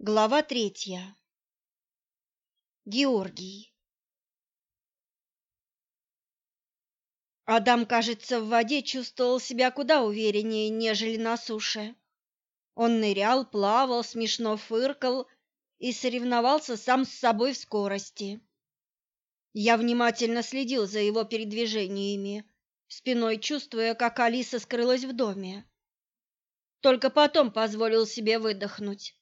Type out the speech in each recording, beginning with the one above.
Глава третья. Георгий. Адам, кажется, в воде чувствовал себя куда увереннее, нежели на суше. Он нырял, плавал, смешно фыркал и соревновался сам с собой в скорости. Я внимательно следил за его передвижениями, спиной чувствуя, как Алиса скрылась в доме. Только потом позволил себе выдохнуть.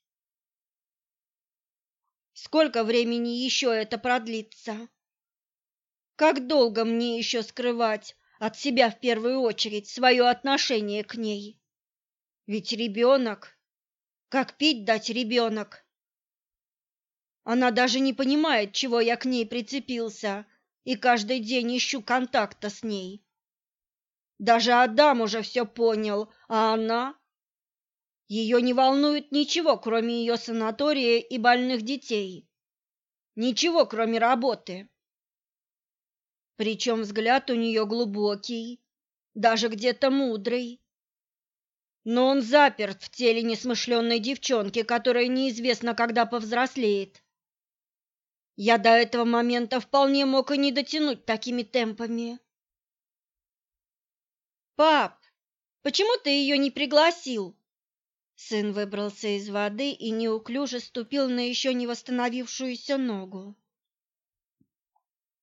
Сколько времени еще это продлится? Как долго мне еще скрывать от себя в первую очередь свое отношение к ней? Ведь ребенок, как пить дать ребенок? Она даже не понимает, чего я к ней прицепился, и каждый день ищу контакта с ней. Даже Адам уже все понял, а она ее не волнует ничего, кроме ее санатория и больных детей. Ничего, кроме работы. Причем взгляд у нее глубокий, даже где-то мудрый. Но он заперт в теле несмышленной девчонки, которая неизвестно, когда повзрослеет. Я до этого момента вполне мог и не дотянуть такими темпами. «Пап, почему ты ее не пригласил?» Сын выбрался из воды и неуклюже ступил на еще не восстановившуюся ногу.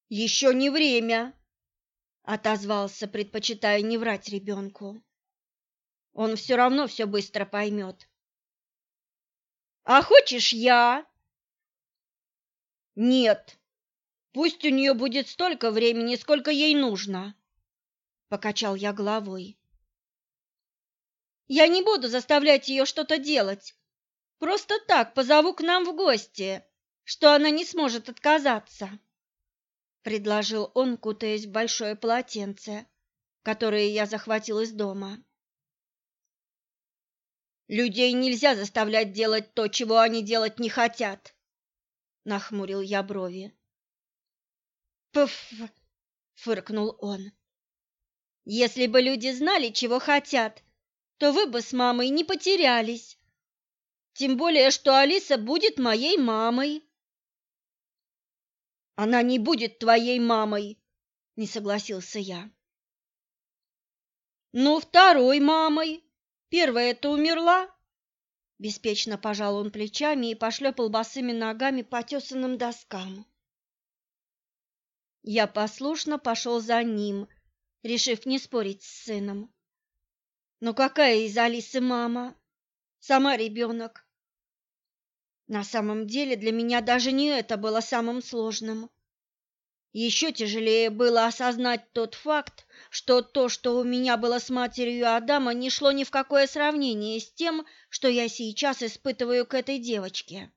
«Еще не время!» — отозвался, предпочитая не врать ребенку. «Он все равно все быстро поймет». «А хочешь я?» «Нет, пусть у нее будет столько времени, сколько ей нужно», — покачал я головой. Я не буду заставлять ее что-то делать. Просто так позову к нам в гости, что она не сможет отказаться, предложил он, кутаясь в большое полотенце, которое я захватил из дома. Людей нельзя заставлять делать то, чего они делать не хотят, нахмурил я брови. Пф, фыркнул он. Если бы люди знали, чего хотят, то вы бы с мамой не потерялись. Тем более, что Алиса будет моей мамой. Она не будет твоей мамой, не согласился я. Ну, второй мамой. Первая-то умерла. Беспечно пожал он плечами и пошлепал босыми ногами по тесанным доскам. Я послушно пошел за ним, решив не спорить с сыном. Но какая из Алисы мама? Сама ребенок. На самом деле для меня даже не это было самым сложным. Еще тяжелее было осознать тот факт, что то, что у меня было с матерью Адама, не шло ни в какое сравнение с тем, что я сейчас испытываю к этой девочке.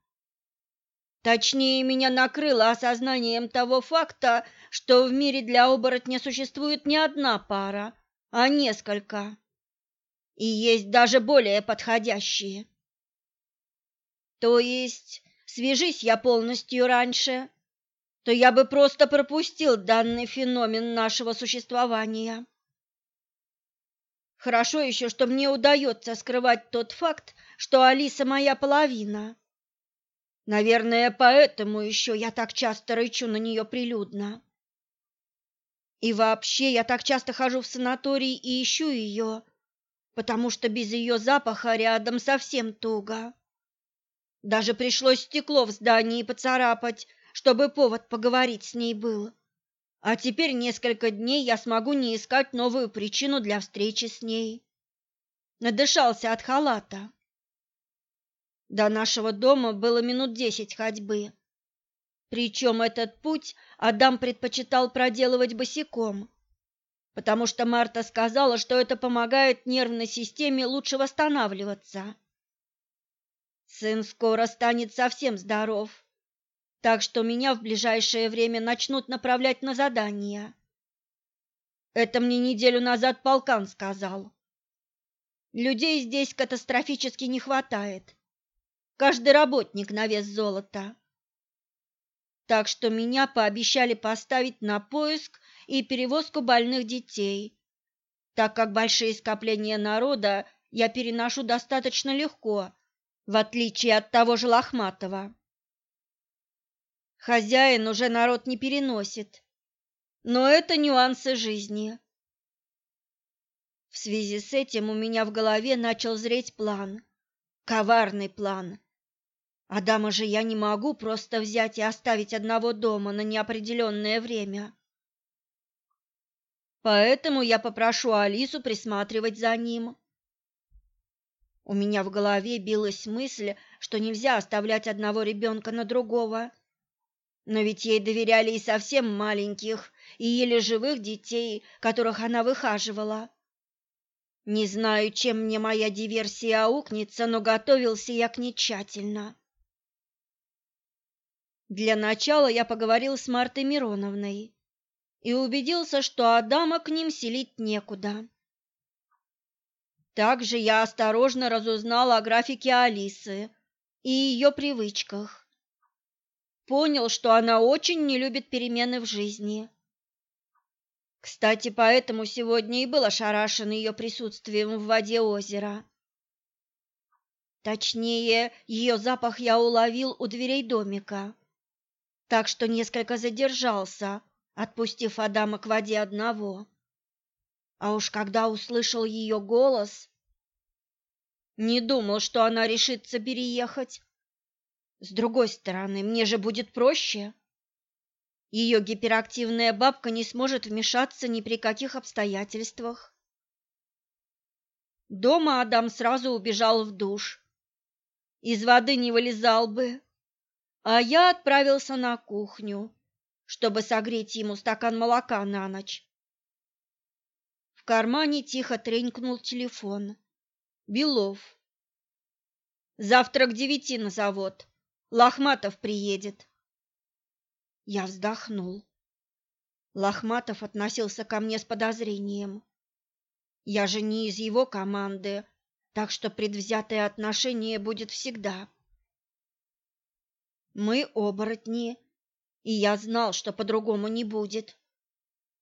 Точнее, меня накрыло осознанием того факта, что в мире для оборотня существует не одна пара, а несколько и есть даже более подходящие. То есть, свяжись я полностью раньше, то я бы просто пропустил данный феномен нашего существования. Хорошо еще, что мне удается скрывать тот факт, что Алиса моя половина. Наверное, поэтому еще я так часто рычу на нее прилюдно. И вообще я так часто хожу в санаторий и ищу ее, потому что без ее запаха рядом совсем туго. Даже пришлось стекло в здании поцарапать, чтобы повод поговорить с ней был. А теперь несколько дней я смогу не искать новую причину для встречи с ней. Надышался от халата. До нашего дома было минут десять ходьбы. Причем этот путь Адам предпочитал проделывать босиком потому что Марта сказала, что это помогает нервной системе лучше восстанавливаться. Сын скоро станет совсем здоров, так что меня в ближайшее время начнут направлять на задания. Это мне неделю назад полкан сказал. Людей здесь катастрофически не хватает. Каждый работник на вес золота. Так что меня пообещали поставить на поиск и перевозку больных детей, так как большие скопления народа я переношу достаточно легко, в отличие от того же Лохматова. Хозяин уже народ не переносит, но это нюансы жизни. В связи с этим у меня в голове начал зреть план, коварный план. Адама же я не могу просто взять и оставить одного дома на неопределенное время. Поэтому я попрошу Алису присматривать за ним. У меня в голове билась мысль, что нельзя оставлять одного ребенка на другого. Но ведь ей доверяли и совсем маленьких, и еле живых детей, которых она выхаживала. Не знаю, чем мне моя диверсия аукнется, но готовился я к ней тщательно. Для начала я поговорил с Мартой Мироновной и убедился, что Адама к ним селить некуда. Также я осторожно разузнал о графике Алисы и ее привычках. Понял, что она очень не любит перемены в жизни. Кстати, поэтому сегодня и был ошарашен ее присутствием в воде озера. Точнее, ее запах я уловил у дверей домика, так что несколько задержался, отпустив Адама к воде одного. А уж когда услышал ее голос, не думал, что она решится переехать. С другой стороны, мне же будет проще. Ее гиперактивная бабка не сможет вмешаться ни при каких обстоятельствах. Дома Адам сразу убежал в душ. Из воды не вылезал бы. А я отправился на кухню, чтобы согреть ему стакан молока на ночь кармане тихо тренькнул телефон. Белов. Завтра к девяти на завод. Лохматов приедет. Я вздохнул. Лохматов относился ко мне с подозрением. Я же не из его команды, так что предвзятое отношение будет всегда. Мы оборотни, и я знал, что по-другому не будет.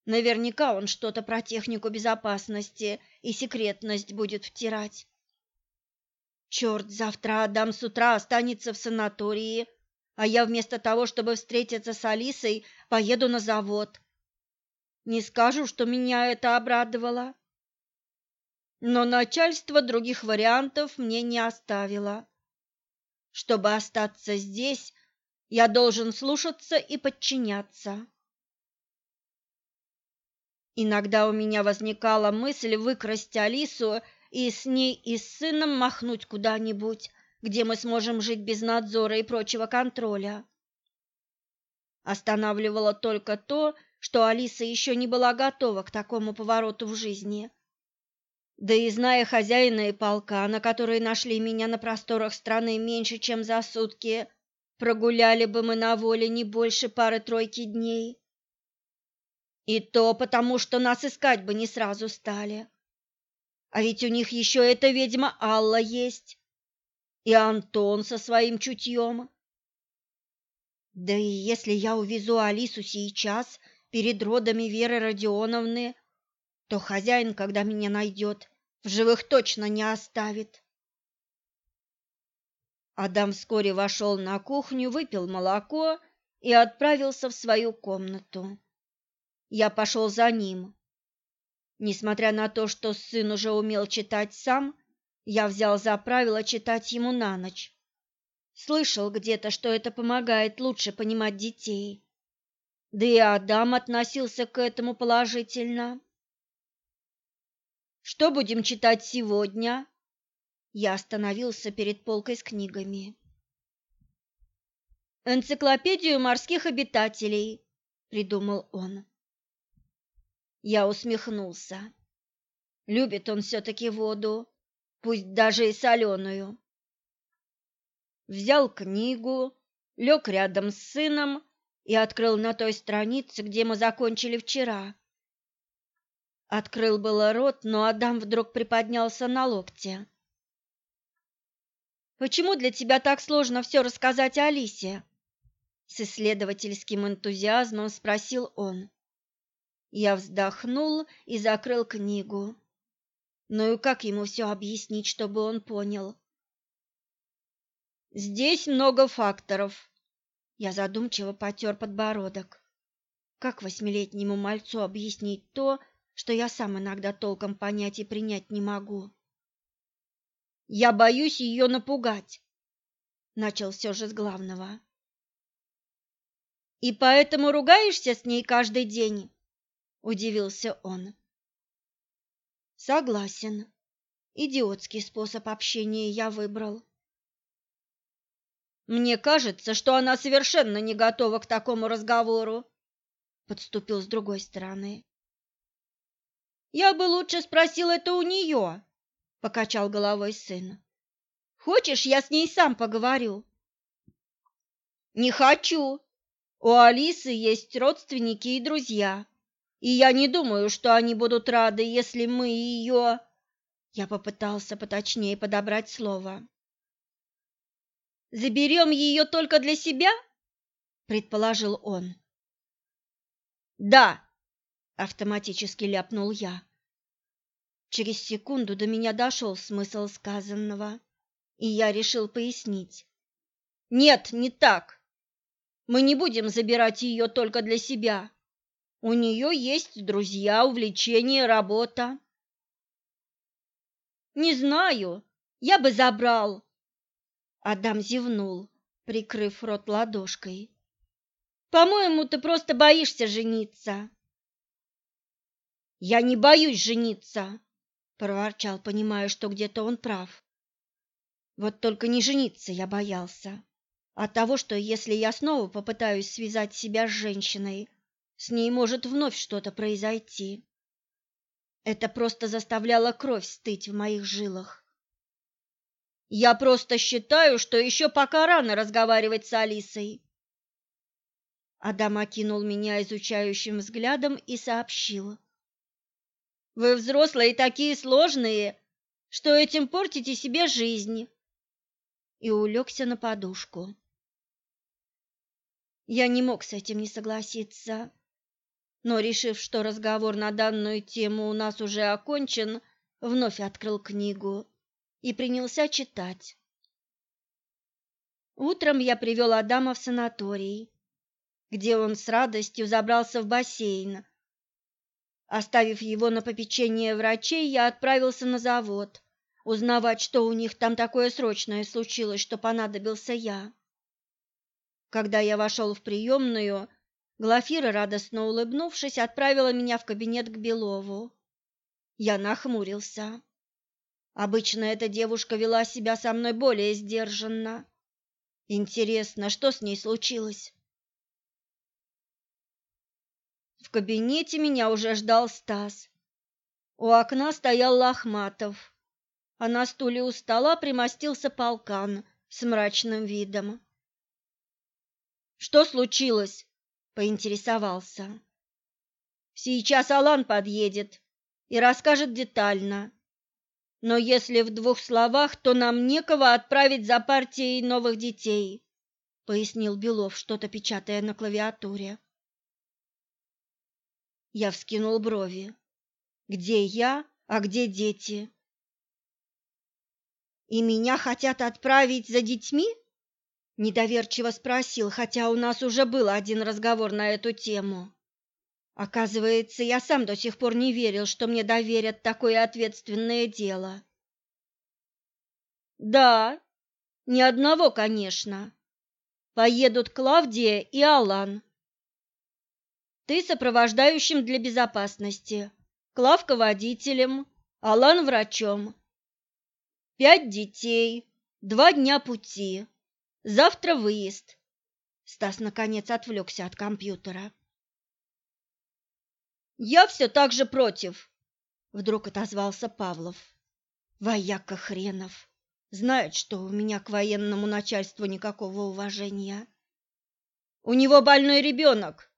Наверняка он что-то про технику безопасности и секретность будет втирать. Черт, завтра Адам с утра останется в санатории, а я вместо того, чтобы встретиться с Алисой, поеду на завод. Не скажу, что меня это обрадовало. Но начальство других вариантов мне не оставило. Чтобы остаться здесь, я должен слушаться и подчиняться. Иногда у меня возникала мысль выкрасть Алису и с ней и с сыном махнуть куда-нибудь, где мы сможем жить без надзора и прочего контроля. Останавливало только то, что Алиса еще не была готова к такому повороту в жизни. Да и зная хозяина и полка, на которые нашли меня на просторах страны меньше, чем за сутки, прогуляли бы мы на воле не больше пары-тройки дней. И то потому, что нас искать бы не сразу стали. А ведь у них еще эта ведьма Алла есть. И Антон со своим чутьем. Да и если я увезу Алису сейчас, перед родами Веры Родионовны, то хозяин, когда меня найдет, в живых точно не оставит. Адам вскоре вошел на кухню, выпил молоко и отправился в свою комнату. Я пошел за ним. Несмотря на то, что сын уже умел читать сам, я взял за правило читать ему на ночь. Слышал где-то, что это помогает лучше понимать детей. Да и Адам относился к этому положительно. Что будем читать сегодня? Я остановился перед полкой с книгами. Энциклопедию морских обитателей, придумал он. Я усмехнулся. Любит он все-таки воду, пусть даже и соленую. Взял книгу, лег рядом с сыном и открыл на той странице, где мы закончили вчера. Открыл было рот, но Адам вдруг приподнялся на локте. «Почему для тебя так сложно все рассказать Алисе?» С исследовательским энтузиазмом спросил он. Я вздохнул и закрыл книгу. Ну и как ему все объяснить, чтобы он понял? Здесь много факторов. Я задумчиво потер подбородок. Как восьмилетнему мальцу объяснить то, что я сам иногда толком понять и принять не могу? Я боюсь ее напугать. Начал все же с главного. И поэтому ругаешься с ней каждый день? Удивился он. Согласен. Идиотский способ общения я выбрал. Мне кажется, что она совершенно не готова к такому разговору, подступил с другой стороны. Я бы лучше спросил это у нее, покачал головой сын. Хочешь, я с ней сам поговорю? Не хочу. У Алисы есть родственники и друзья, и я не думаю, что они будут рады, если мы ее...» Я попытался поточнее подобрать слово. Заберем ее только для себя? предположил он. Да, автоматически ляпнул я. Через секунду до меня дошел смысл сказанного, и я решил пояснить. Нет, не так. Мы не будем забирать ее только для себя. У нее есть друзья, увлечения, работа. Не знаю, я бы забрал, Адам зевнул, прикрыв рот ладошкой. По-моему, ты просто боишься жениться. Я не боюсь жениться, проворчал, понимая, что где-то он прав. Вот только не жениться я боялся, а того, что если я снова попытаюсь связать себя с женщиной, с ней может вновь что-то произойти. Это просто заставляло кровь стыть в моих жилах. Я просто считаю, что еще пока рано разговаривать с Алисой. Адам окинул меня изучающим взглядом и сообщил. Вы взрослые такие сложные, что этим портите себе жизнь. И улегся на подушку. Я не мог с этим не согласиться, но, решив, что разговор на данную тему у нас уже окончен, вновь открыл книгу и принялся читать. Утром я привел Адама в санаторий, где он с радостью забрался в бассейн. Оставив его на попечение врачей, я отправился на завод, узнавать, что у них там такое срочное случилось, что понадобился я. Когда я вошел в приемную, Глафира, радостно улыбнувшись, отправила меня в кабинет к Белову. Я нахмурился. Обычно эта девушка вела себя со мной более сдержанно. Интересно, что с ней случилось? Кабинете меня уже ждал Стас. У окна стоял Лохматов, а на стуле у стола примостился полкан с мрачным видом. «Что случилось?» — поинтересовался. «Сейчас Алан подъедет и расскажет детально. Но если в двух словах, то нам некого отправить за партией новых детей, пояснил Белов, что-то печатая на клавиатуре. Я вскинул брови. Где я, а где дети? И меня хотят отправить за детьми? Недоверчиво спросил, хотя у нас уже был один разговор на эту тему. Оказывается, я сам до сих пор не верил, что мне доверят такое ответственное дело. Да, ни одного, конечно. Поедут Клавдия и Алан. Ты сопровождающим для безопасности, Клавка водителем, Алан врачом. Пять детей, два дня пути. Завтра выезд. Стас наконец отвлекся от компьютера. Я все так же против, вдруг отозвался Павлов. Вояка хренов. Знает, что у меня к военному начальству никакого уважения. У него больной ребенок.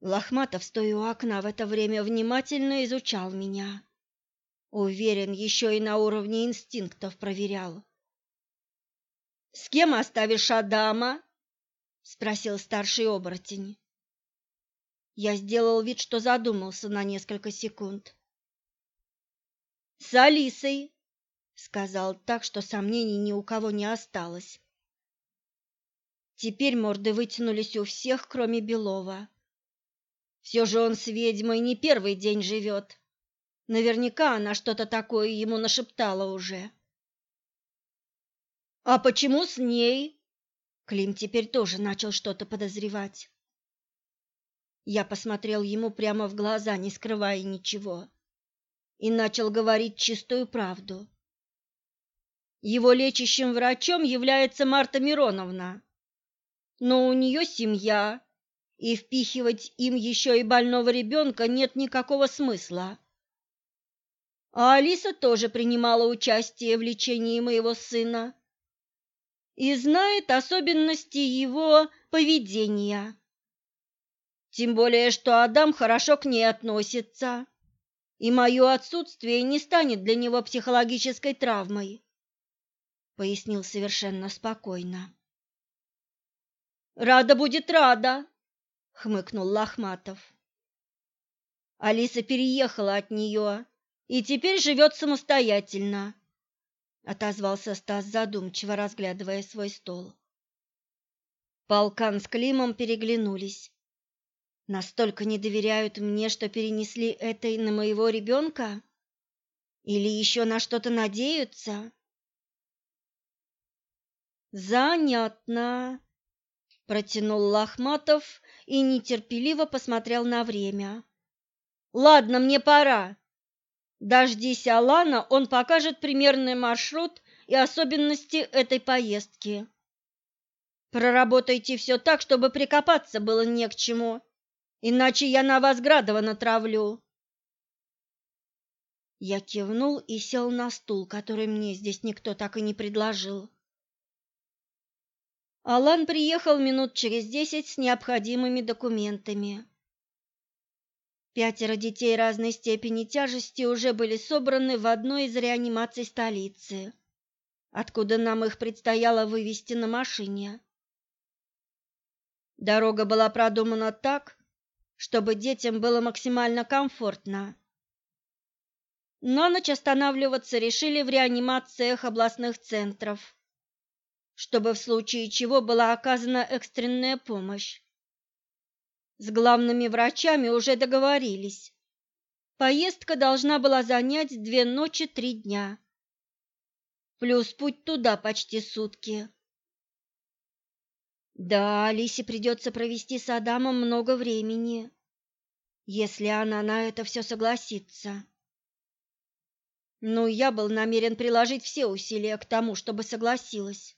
Лохматов, стоя у окна в это время, внимательно изучал меня. Уверен, еще и на уровне инстинктов проверял. «С кем оставишь Адама?» — спросил старший оборотень. Я сделал вид, что задумался на несколько секунд. «С Алисой», сказал так, что сомнений ни у кого не осталось. Теперь морды вытянулись у всех, кроме Белова. Все же он с ведьмой не первый день живет. Наверняка она что-то такое ему нашептала уже. А почему с ней? Клим теперь тоже начал что-то подозревать. Я посмотрел ему прямо в глаза, не скрывая ничего, и начал говорить чистую правду. Его лечащим врачом является Марта Мироновна, но у нее семья, и впихивать им еще и больного ребенка нет никакого смысла. А Алиса тоже принимала участие в лечении моего сына и знает особенности его поведения. Тем более, что Адам хорошо к ней относится, и мое отсутствие не станет для него психологической травмой, пояснил совершенно спокойно. Рада будет рада, хмыкнул Лохматов. Алиса переехала от нее и теперь живет самостоятельно, отозвался Стас задумчиво, разглядывая свой стол. Полкан с Климом переглянулись. Настолько не доверяют мне, что перенесли это и на моего ребенка? Или еще на что-то надеются? Занятно, протянул Лохматов и нетерпеливо посмотрел на время. Ладно, мне пора. Дождись Алана, он покажет примерный маршрут и особенности этой поездки. Проработайте все так, чтобы прикопаться было не к чему, иначе я на вас Градова натравлю. Я кивнул и сел на стул, который мне здесь никто так и не предложил. Алан приехал минут через десять с необходимыми документами. Пятеро детей разной степени тяжести уже были собраны в одной из реанимаций столицы, откуда нам их предстояло вывести на машине. Дорога была продумана так, чтобы детям было максимально комфортно. На ночь останавливаться решили в реанимациях областных центров, чтобы в случае чего была оказана экстренная помощь. С главными врачами уже договорились. Поездка должна была занять две ночи, три дня. Плюс путь туда почти сутки. Да, Алисе придется провести с Адамом много времени, если она на это все согласится. Но я был намерен приложить все усилия к тому, чтобы согласилась.